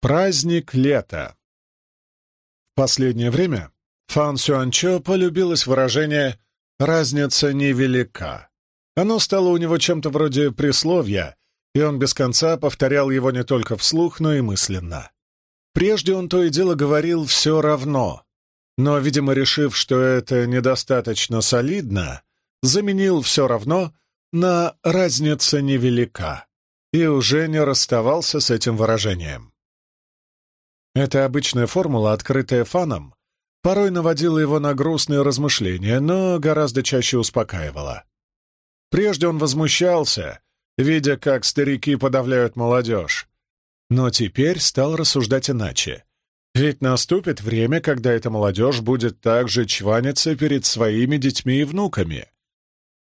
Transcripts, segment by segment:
Праздник лета. В последнее время Фан Сюанчо полюбилось выражение «разница невелика». Оно стало у него чем-то вроде присловия, и он без конца повторял его не только вслух, но и мысленно. Прежде он то и дело говорил «все равно», но, видимо, решив, что это недостаточно солидно, заменил «все равно» на «разница невелика» и уже не расставался с этим выражением. Эта обычная формула, открытая фаном, порой наводила его на грустные размышления, но гораздо чаще успокаивала. Прежде он возмущался, видя, как старики подавляют молодежь, но теперь стал рассуждать иначе. Ведь наступит время, когда эта молодежь будет также чваниться перед своими детьми и внуками.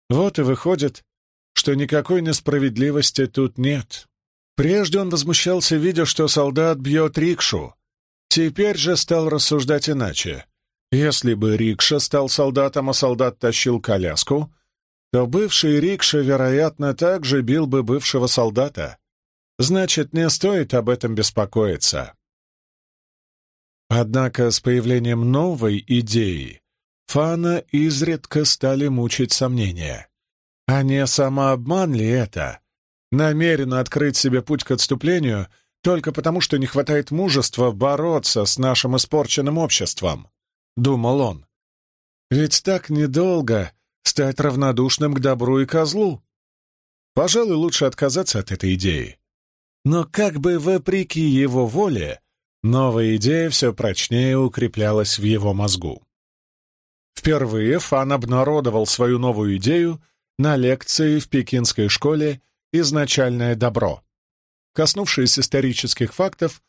Вот и выходит, что никакой несправедливости тут нет. Прежде он возмущался, видя, что солдат бьет рикшу, Теперь же стал рассуждать иначе. Если бы рикша стал солдатом, а солдат тащил коляску, то бывший рикша, вероятно, также бил бы бывшего солдата. Значит, не стоит об этом беспокоиться. Однако с появлением новой идеи Фана изредка стали мучить сомнения. А не самообман ли это? Намеренно открыть себе путь к отступлению — только потому, что не хватает мужества бороться с нашим испорченным обществом», — думал он. «Ведь так недолго стать равнодушным к добру и козлу. Пожалуй, лучше отказаться от этой идеи». Но как бы вопреки его воле, новая идея все прочнее укреплялась в его мозгу. Впервые Фан обнародовал свою новую идею на лекции в пекинской школе «Изначальное добро». Коснувшись исторических фактов,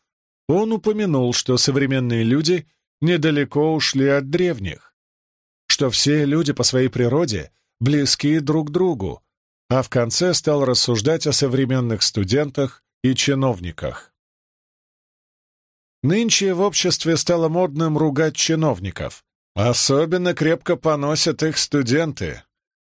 он упомянул, что современные люди недалеко ушли от древних, что все люди по своей природе близки друг другу, а в конце стал рассуждать о современных студентах и чиновниках. Нынче в обществе стало модным ругать чиновников. Особенно крепко поносят их студенты.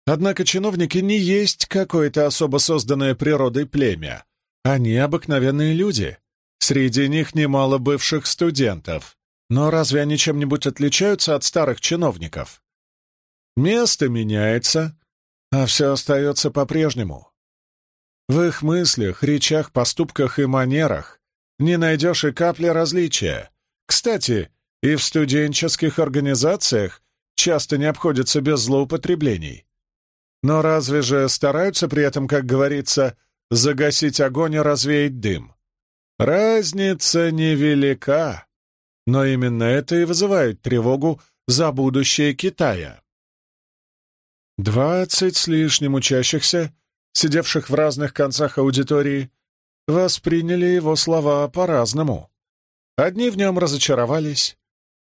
Однако чиновники не есть какое-то особо созданное природой племя. Они обыкновенные люди. Среди них немало бывших студентов. Но разве они чем-нибудь отличаются от старых чиновников? Место меняется, а все остается по-прежнему. В их мыслях, речах, поступках и манерах не найдешь и капли различия. Кстати, и в студенческих организациях часто не обходятся без злоупотреблений. Но разве же стараются при этом, как говорится, загасить огонь и развеять дым. Разница невелика, но именно это и вызывает тревогу за будущее Китая. Двадцать с лишним учащихся, сидевших в разных концах аудитории, восприняли его слова по-разному. Одни в нем разочаровались,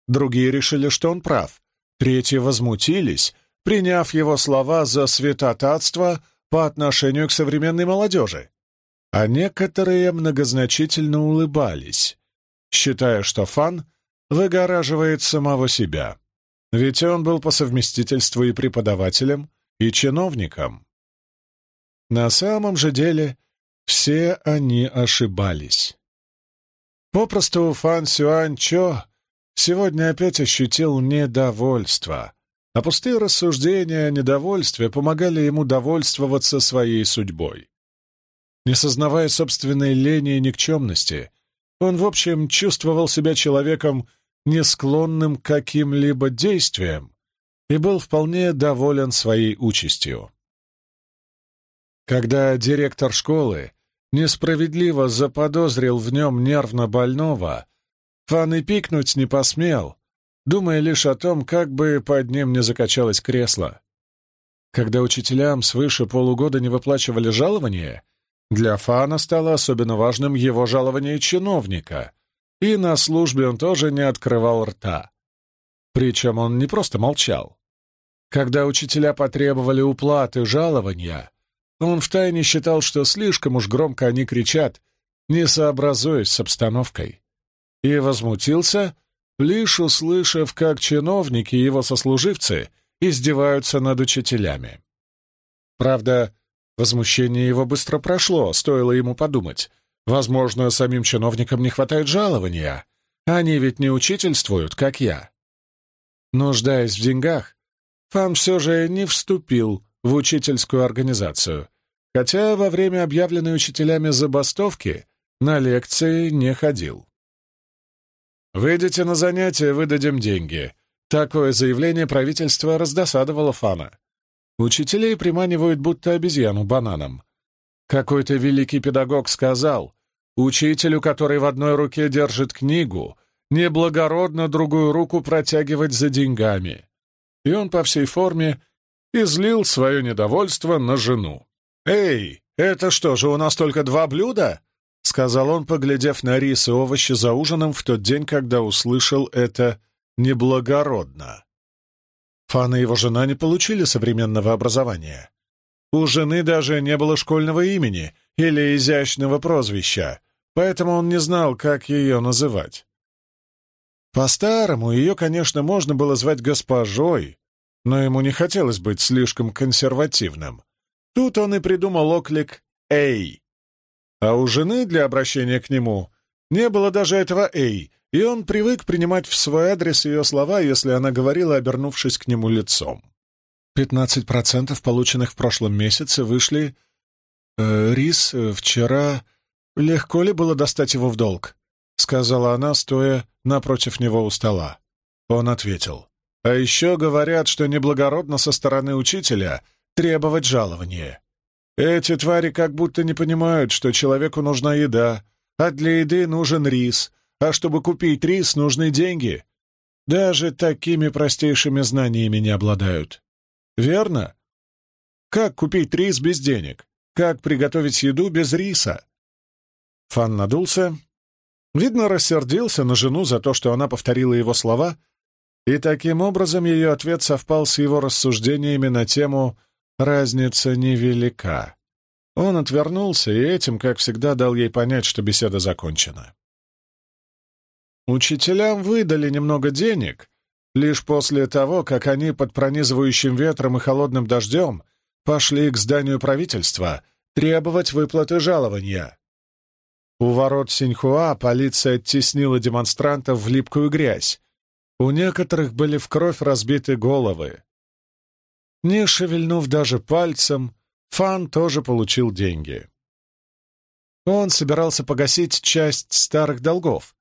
другие решили, что он прав, третьи возмутились, приняв его слова за святотатство по отношению к современной молодежи, а некоторые многозначительно улыбались, считая, что Фан выгораживает самого себя, ведь он был по совместительству и преподавателем, и чиновником. На самом же деле все они ошибались. Попросту Фан Сюань Чо сегодня опять ощутил недовольство, а пустые рассуждения о недовольстве помогали ему довольствоваться своей судьбой. Не сознавая собственной лени и никчемности, он, в общем, чувствовал себя человеком, не склонным к каким-либо действиям, и был вполне доволен своей участью. Когда директор школы несправедливо заподозрил в нем нервно больного, Фан и пикнуть не посмел, думая лишь о том, как бы под ним не закачалось кресло. Когда учителям свыше полугода не выплачивали жалования, для Фана стало особенно важным его жалование чиновника, и на службе он тоже не открывал рта. Причем он не просто молчал. Когда учителя потребовали уплаты жалования, он втайне считал, что слишком уж громко они кричат, не сообразуясь с обстановкой, и возмутился, лишь услышав, как чиновники и его сослуживцы издеваются над учителями. Правда, возмущение его быстро прошло, стоило ему подумать, Возможно, самим чиновникам не хватает жалования. Они ведь не учительствуют, как я. Нуждаясь в деньгах, Фан все же не вступил в учительскую организацию, хотя во время объявленной учителями забастовки на лекции не ходил. «Выйдете на занятия, выдадим деньги». Такое заявление правительства раздосадовало Фана. Учителей приманивают будто обезьяну бананом. Какой-то великий педагог сказал, учителю, который в одной руке держит книгу, неблагородно другую руку протягивать за деньгами. И он по всей форме излил свое недовольство на жену. «Эй, это что же, у нас только два блюда?» — сказал он, поглядев на рис и овощи за ужином в тот день, когда услышал это неблагородно. Фан и его жена не получили современного образования. У жены даже не было школьного имени или изящного прозвища, поэтому он не знал, как ее называть. По-старому ее, конечно, можно было звать госпожой, но ему не хотелось быть слишком консервативным. Тут он и придумал оклик «Эй». А у жены для обращения к нему не было даже этого «Эй», и он привык принимать в свой адрес ее слова, если она говорила, обернувшись к нему лицом. Пятнадцать процентов, полученных в прошлом месяце, вышли... Э, рис э, вчера... Легко ли было достать его в долг? — сказала она, стоя напротив него у стола. Он ответил. «А еще говорят, что неблагородно со стороны учителя требовать жалования. Эти твари как будто не понимают, что человеку нужна еда, а для еды нужен рис, а чтобы купить рис, нужны деньги. Даже такими простейшими знаниями не обладают. Верно? Как купить рис без денег? Как приготовить еду без риса? Фан надулся. Видно, рассердился на жену за то, что она повторила его слова, и таким образом ее ответ совпал с его рассуждениями на тему «разница невелика». Он отвернулся и этим, как всегда, дал ей понять, что беседа закончена. Учителям выдали немного денег, лишь после того, как они под пронизывающим ветром и холодным дождем пошли к зданию правительства требовать выплаты жалования. У ворот Синьхуа полиция оттеснила демонстрантов в липкую грязь. У некоторых были в кровь разбиты головы. Не шевельнув даже пальцем, Фан тоже получил деньги. Он собирался погасить часть старых долгов,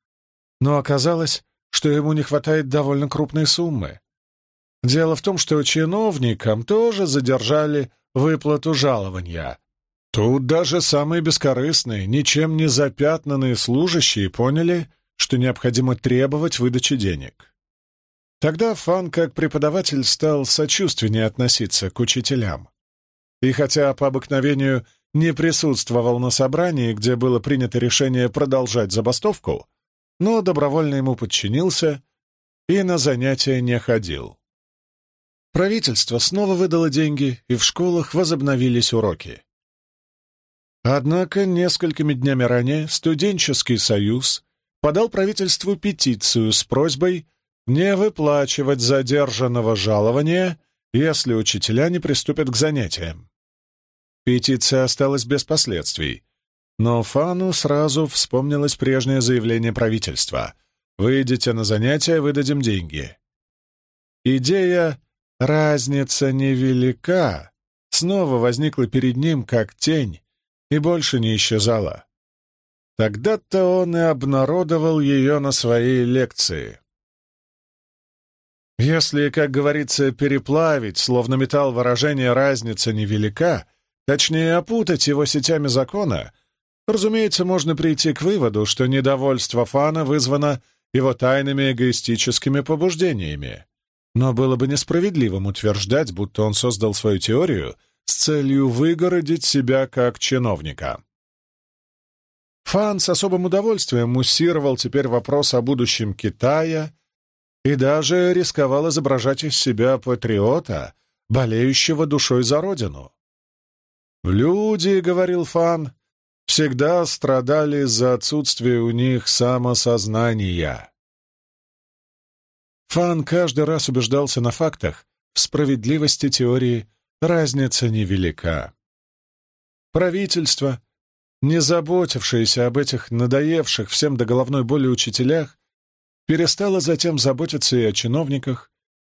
но оказалось, что ему не хватает довольно крупной суммы. Дело в том, что чиновникам тоже задержали выплату жалования. Тут даже самые бескорыстные, ничем не запятнанные служащие поняли, что необходимо требовать выдачи денег. Тогда Фан, как преподаватель, стал сочувственнее относиться к учителям. И хотя по обыкновению не присутствовал на собрании, где было принято решение продолжать забастовку, но добровольно ему подчинился и на занятия не ходил. Правительство снова выдало деньги, и в школах возобновились уроки. Однако несколькими днями ранее студенческий союз подал правительству петицию с просьбой не выплачивать задержанного жалования, если учителя не приступят к занятиям. Петиция осталась без последствий, но Фану сразу вспомнилось прежнее заявление правительства. «Выйдете на занятия, выдадим деньги». Идея «разница невелика» снова возникла перед ним как тень и больше не исчезала. Тогда-то он и обнародовал ее на своей лекции. Если, как говорится, переплавить, словно металл выражение «разница невелика», точнее опутать его сетями закона, Разумеется, можно прийти к выводу, что недовольство Фана вызвано его тайными эгоистическими побуждениями. Но было бы несправедливым утверждать, будто он создал свою теорию с целью выгородить себя как чиновника. Фан с особым удовольствием муссировал теперь вопрос о будущем Китая и даже рисковал изображать из себя патриота, болеющего душой за родину. «Люди, — говорил Фан, всегда страдали за отсутствие у них самосознания. Фан каждый раз убеждался на фактах, в справедливости теории разница невелика. Правительство не заботившаяся об этих надоевших всем до головной боли учителях, перестала затем заботиться и о чиновниках,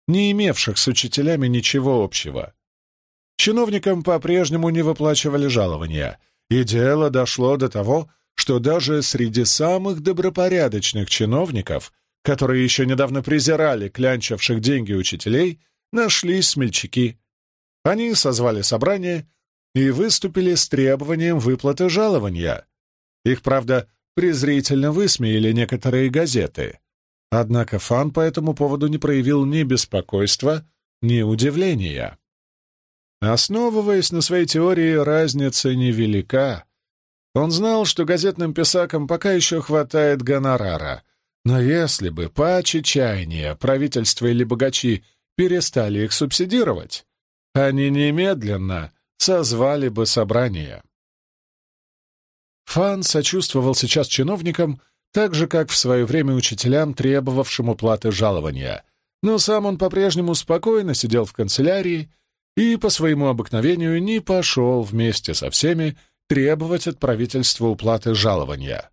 не имевших с учителями ничего общего. Чиновникам по-прежнему не выплачивали жалования, и дело дошло до того, что даже среди самых добропорядочных чиновников, которые еще недавно презирали клянчивших деньги учителей, нашлись смельчаки. Они созвали собрание и выступили с требованием выплаты жалования. Их, правда, презрительно высмеяли некоторые газеты. Однако Фан по этому поводу не проявил ни беспокойства, ни удивления. Основываясь на своей теории, разница невелика. Он знал, что газетным писакам пока еще хватает гонорара, но если бы по чаяния правительство или богачи перестали их субсидировать, они немедленно созвали бы собрание. Фан сочувствовал сейчас чиновникам, так же, как в свое время учителям, требовавшим уплаты жалования, но сам он по-прежнему спокойно сидел в канцелярии и по своему обыкновению не пошел вместе со всеми требовать от правительства уплаты жалования.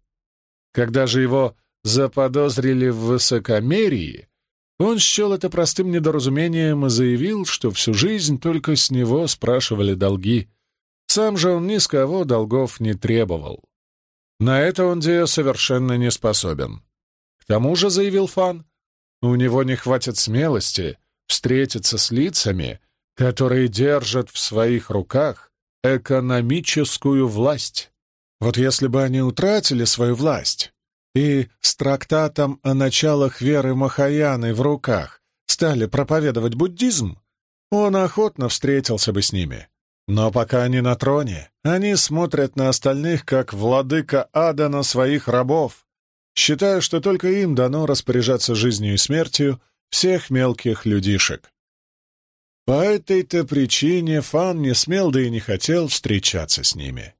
Когда же его заподозрили в высокомерии, он счел это простым недоразумением и заявил, что всю жизнь только с него спрашивали долги. Сам же он ни с кого долгов не требовал. На это он Дио совершенно не способен. К тому же, заявил Фан, у него не хватит смелости встретиться с лицами, которые держат в своих руках экономическую власть. Вот если бы они утратили свою власть и с трактатом о началах веры Махаяны в руках стали проповедовать буддизм, он охотно встретился бы с ними. Но пока они на троне, они смотрят на остальных, как владыка ада на своих рабов, считая, что только им дано распоряжаться жизнью и смертью всех мелких людишек. По этой-то причине Фан не смел, да и не хотел встречаться с ними.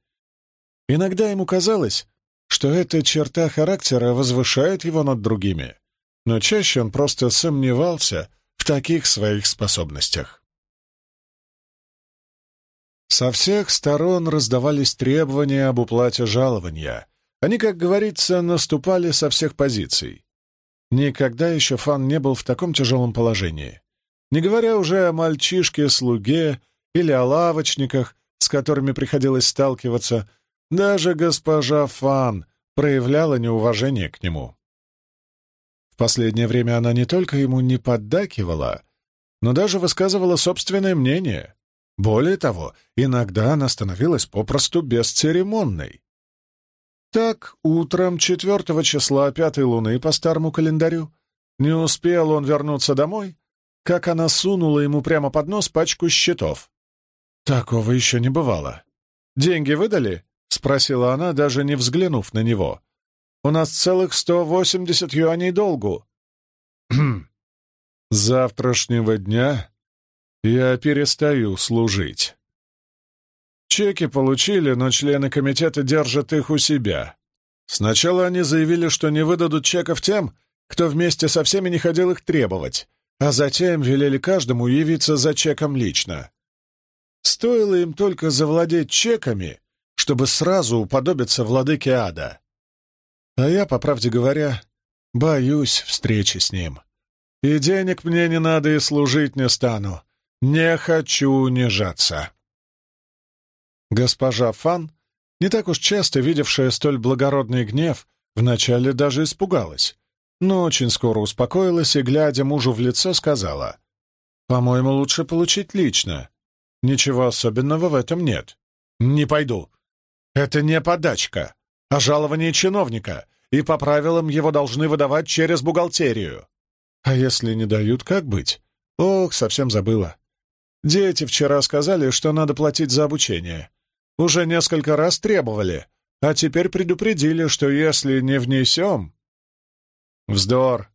Иногда ему казалось, что эта черта характера возвышает его над другими, но чаще он просто сомневался в таких своих способностях. Со всех сторон раздавались требования об уплате жалования. Они, как говорится, наступали со всех позиций. Никогда еще Фан не был в таком тяжелом положении. Не говоря уже о мальчишке-слуге или о лавочниках, с которыми приходилось сталкиваться, даже госпожа Фан проявляла неуважение к нему. В последнее время она не только ему не поддакивала, но даже высказывала собственное мнение. Более того, иногда она становилась попросту бесцеремонной. Так, утром 4 числа пятой луны по старому календарю не успел он вернуться домой, как она сунула ему прямо под нос пачку счетов. Такого еще не бывало. «Деньги выдали?» — спросила она, даже не взглянув на него. «У нас целых сто восемьдесят юаней долгу». «С завтрашнего дня я перестаю служить». Чеки получили, но члены комитета держат их у себя. Сначала они заявили, что не выдадут чеков тем, кто вместе со всеми не ходил их требовать, а затем велели каждому явиться за чеком лично. Стоило им только завладеть чеками, чтобы сразу уподобиться владыке ада. А я, по правде говоря, боюсь встречи с ним. И денег мне не надо, и служить не стану. Не хочу унижаться. Госпожа Фан, не так уж часто видевшая столь благородный гнев, вначале даже испугалась но очень скоро успокоилась и, глядя мужу в лицо, сказала, «По-моему, лучше получить лично. Ничего особенного в этом нет. Не пойду. Это не подачка, а жалование чиновника, и по правилам его должны выдавать через бухгалтерию. А если не дают, как быть? Ох, совсем забыла. Дети вчера сказали, что надо платить за обучение. Уже несколько раз требовали, а теперь предупредили, что если не внесем, Вздор.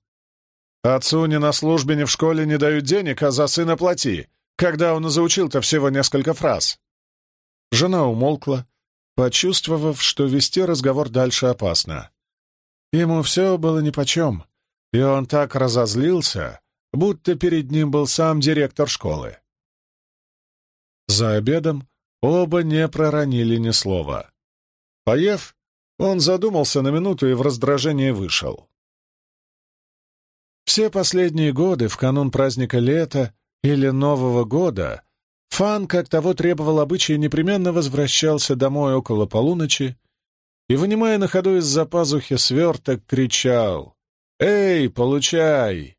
Отцу ни на службе, ни в школе не дают денег, а за сына плати, когда он заучил-то всего несколько фраз. Жена умолкла, почувствовав, что вести разговор дальше опасно. Ему все было нипочем, и он так разозлился, будто перед ним был сам директор школы. За обедом оба не проронили ни слова. Поев, он задумался на минуту и в раздражении вышел. Все последние годы, в канун праздника лета или Нового года, Фан, как того требовал обычай, непременно возвращался домой около полуночи и, вынимая на ходу из-за пазухи сверток, кричал «Эй, получай!»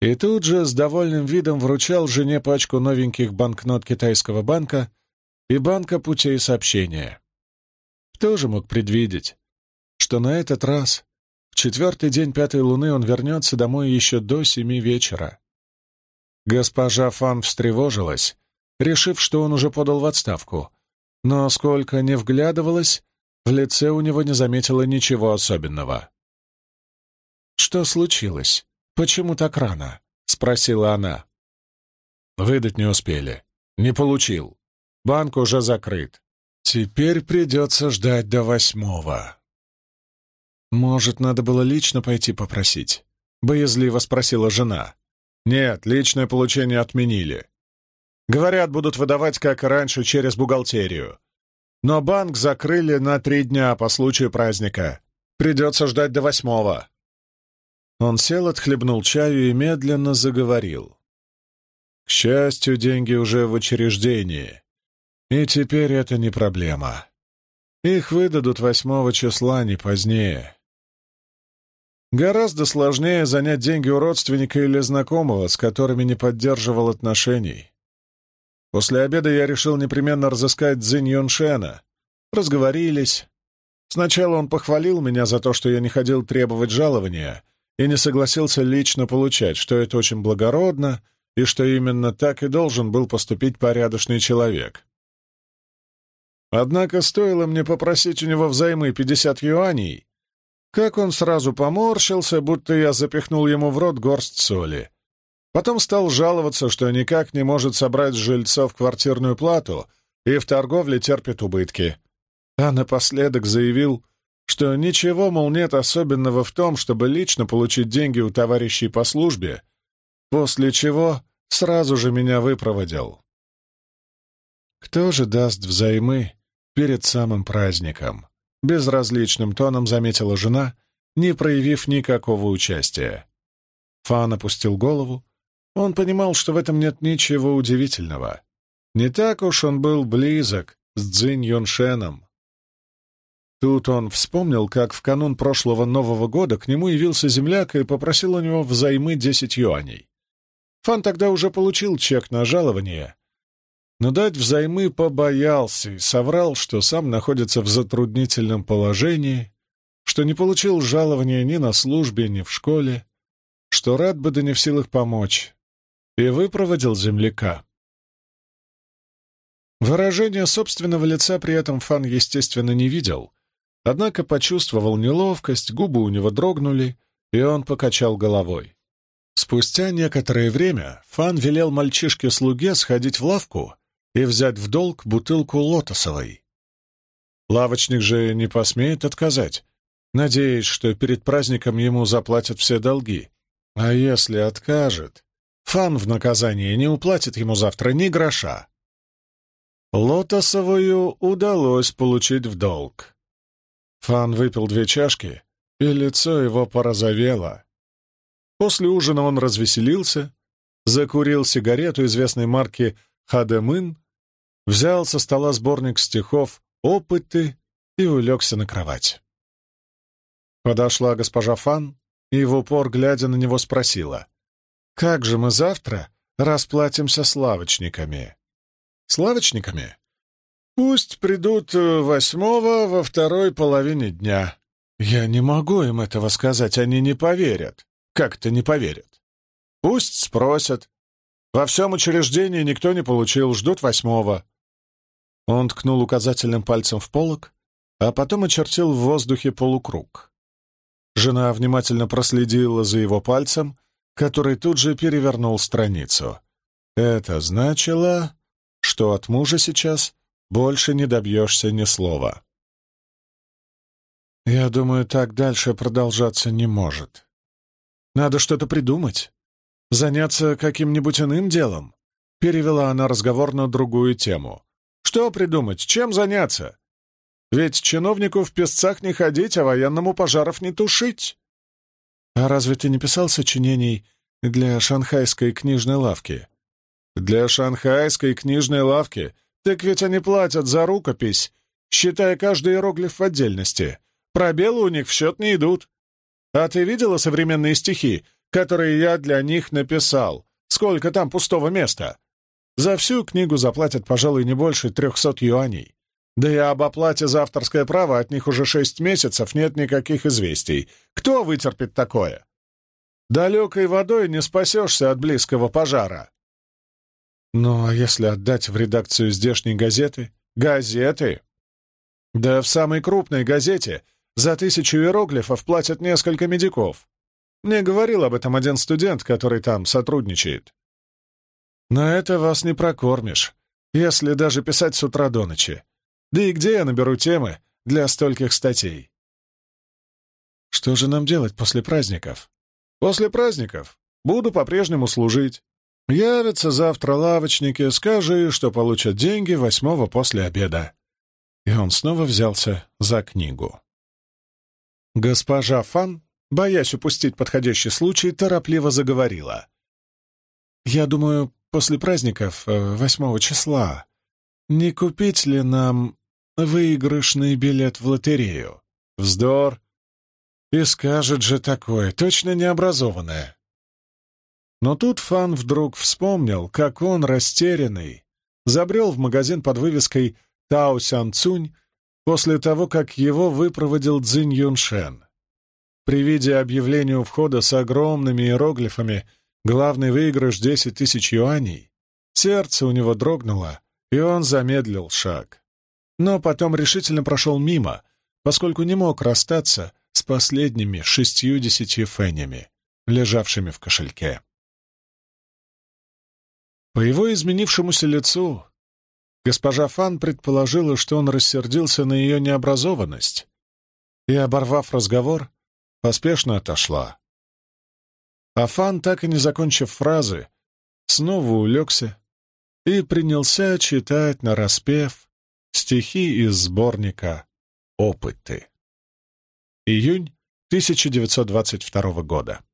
И тут же с довольным видом вручал жене пачку новеньких банкнот китайского банка и банка путей сообщения. Кто же мог предвидеть, что на этот раз, в четвертый день пятой луны, он вернется домой еще до семи вечера? Госпожа Фан встревожилась, решив, что он уже подал в отставку, но сколько не вглядывалась, в лице у него не заметила ничего особенного. «Что случилось? Почему так рано?» — спросила она. «Выдать не успели. Не получил. Банк уже закрыт. Теперь придется ждать до восьмого. Может, надо было лично пойти попросить? Боязливо спросила жена. Нет, личное получение отменили. Говорят, будут выдавать, как и раньше, через бухгалтерию. Но банк закрыли на три дня по случаю праздника. Придется ждать до восьмого. Он сел, отхлебнул чаю и медленно заговорил. К счастью, деньги уже в учреждении. И теперь это не проблема. Их выдадут восьмого числа, не позднее. Гораздо сложнее занять деньги у родственника или знакомого, с которыми не поддерживал отношений. После обеда я решил непременно разыскать Цзинь Юншена. Разговорились. Сначала он похвалил меня за то, что я не ходил требовать жалования и не согласился лично получать, что это очень благородно и что именно так и должен был поступить порядочный человек. Однако стоило мне попросить у него взаймы пятьдесят юаней, как он сразу поморщился, будто я запихнул ему в рот горсть соли. Потом стал жаловаться, что никак не может собрать с жильцов квартирную плату и в торговле терпит убытки. А напоследок заявил, что ничего, мол, нет особенного в том, чтобы лично получить деньги у товарищей по службе, после чего сразу же меня выпроводил. Кто же даст взаймы перед самым праздником. Безразличным тоном заметила жена, не проявив никакого участия. Фан опустил голову. Он понимал, что в этом нет ничего удивительного. Не так уж он был близок с Цзинь Юншеном. Тут он вспомнил, как в канун прошлого Нового года к нему явился земляк и попросил у него взаймы десять юаней. Фан тогда уже получил чек на жалование, но дать взаймы побоялся и соврал, что сам находится в затруднительном положении, что не получил жалования ни на службе, ни в школе, что рад бы да не в силах помочь, и выпроводил земляка. Выражение собственного лица при этом Фан, естественно, не видел, однако почувствовал неловкость, губы у него дрогнули, и он покачал головой. Спустя некоторое время Фан велел мальчишке-слуге сходить в лавку и взять в долг бутылку лотосовой. Лавочник же не посмеет отказать, надеясь, что перед праздником ему заплатят все долги. А если откажет, Фан в наказание не уплатит ему завтра ни гроша. Лотосовую удалось получить в долг. Фан выпил две чашки, и лицо его порозовело. После ужина он развеселился, закурил сигарету известной марки «Хадемын», взял со стола сборник стихов «Опыты» и улегся на кровать. Подошла госпожа Фан и в упор, глядя на него, спросила, «Как же мы завтра расплатимся с лавочниками?» «С лавочниками?» «Пусть придут э, восьмого во второй половине дня». «Я не могу им этого сказать, они не поверят». «Как-то не поверят». «Пусть спросят. Во всем учреждении никто не получил, ждут восьмого. Он ткнул указательным пальцем в полок, а потом очертил в воздухе полукруг. Жена внимательно проследила за его пальцем, который тут же перевернул страницу. Это значило, что от мужа сейчас больше не добьешься ни слова. «Я думаю, так дальше продолжаться не может. Надо что-то придумать, заняться каким-нибудь иным делом», — перевела она разговор на другую тему. Что придумать? Чем заняться? Ведь чиновнику в песцах не ходить, а военному пожаров не тушить. А разве ты не писал сочинений для шанхайской книжной лавки? Для шанхайской книжной лавки? Так ведь они платят за рукопись, считая каждый иероглиф в отдельности. Пробелы у них в счет не идут. А ты видела современные стихи, которые я для них написал? Сколько там пустого места? За всю книгу заплатят, пожалуй, не больше трехсот юаней. Да и об оплате за авторское право от них уже шесть месяцев нет никаких известий. Кто вытерпит такое? Далекой водой не спасешься от близкого пожара. Ну, а если отдать в редакцию здешней газеты? Газеты? Да в самой крупной газете за тысячу иероглифов платят несколько медиков. Мне говорил об этом один студент, который там сотрудничает. Но это вас не прокормишь, если даже писать с утра до ночи. Да и где я наберу темы для стольких статей? Что же нам делать после праздников? После праздников буду по-прежнему служить. Явятся завтра лавочники, скажи, что получат деньги восьмого после обеда. И он снова взялся за книгу. Госпожа Фан, боясь упустить подходящий случай, торопливо заговорила. «Я думаю, после праздников, э, восьмого числа, не купить ли нам выигрышный билет в лотерею. Вздор. И скажет же такое, точно необразованное. Но тут Фан вдруг вспомнил, как он, растерянный, забрел в магазин под вывеской «Тао Сян Цунь» после того, как его выпроводил Цзинь Юншен. При виде объявления у входа с огромными иероглифами «Главный выигрыш — десять тысяч юаней», сердце у него дрогнуло, и он замедлил шаг но потом решительно прошел мимо, поскольку не мог расстаться с последними шестью-десятью фенями, лежавшими в кошельке. По его изменившемуся лицу госпожа Фан предположила, что он рассердился на ее необразованность, и, оборвав разговор, поспешно отошла. А Фан, так и не закончив фразы, снова улегся и принялся читать нараспев Стихи из сборника «Опыты». Июнь 1922 года.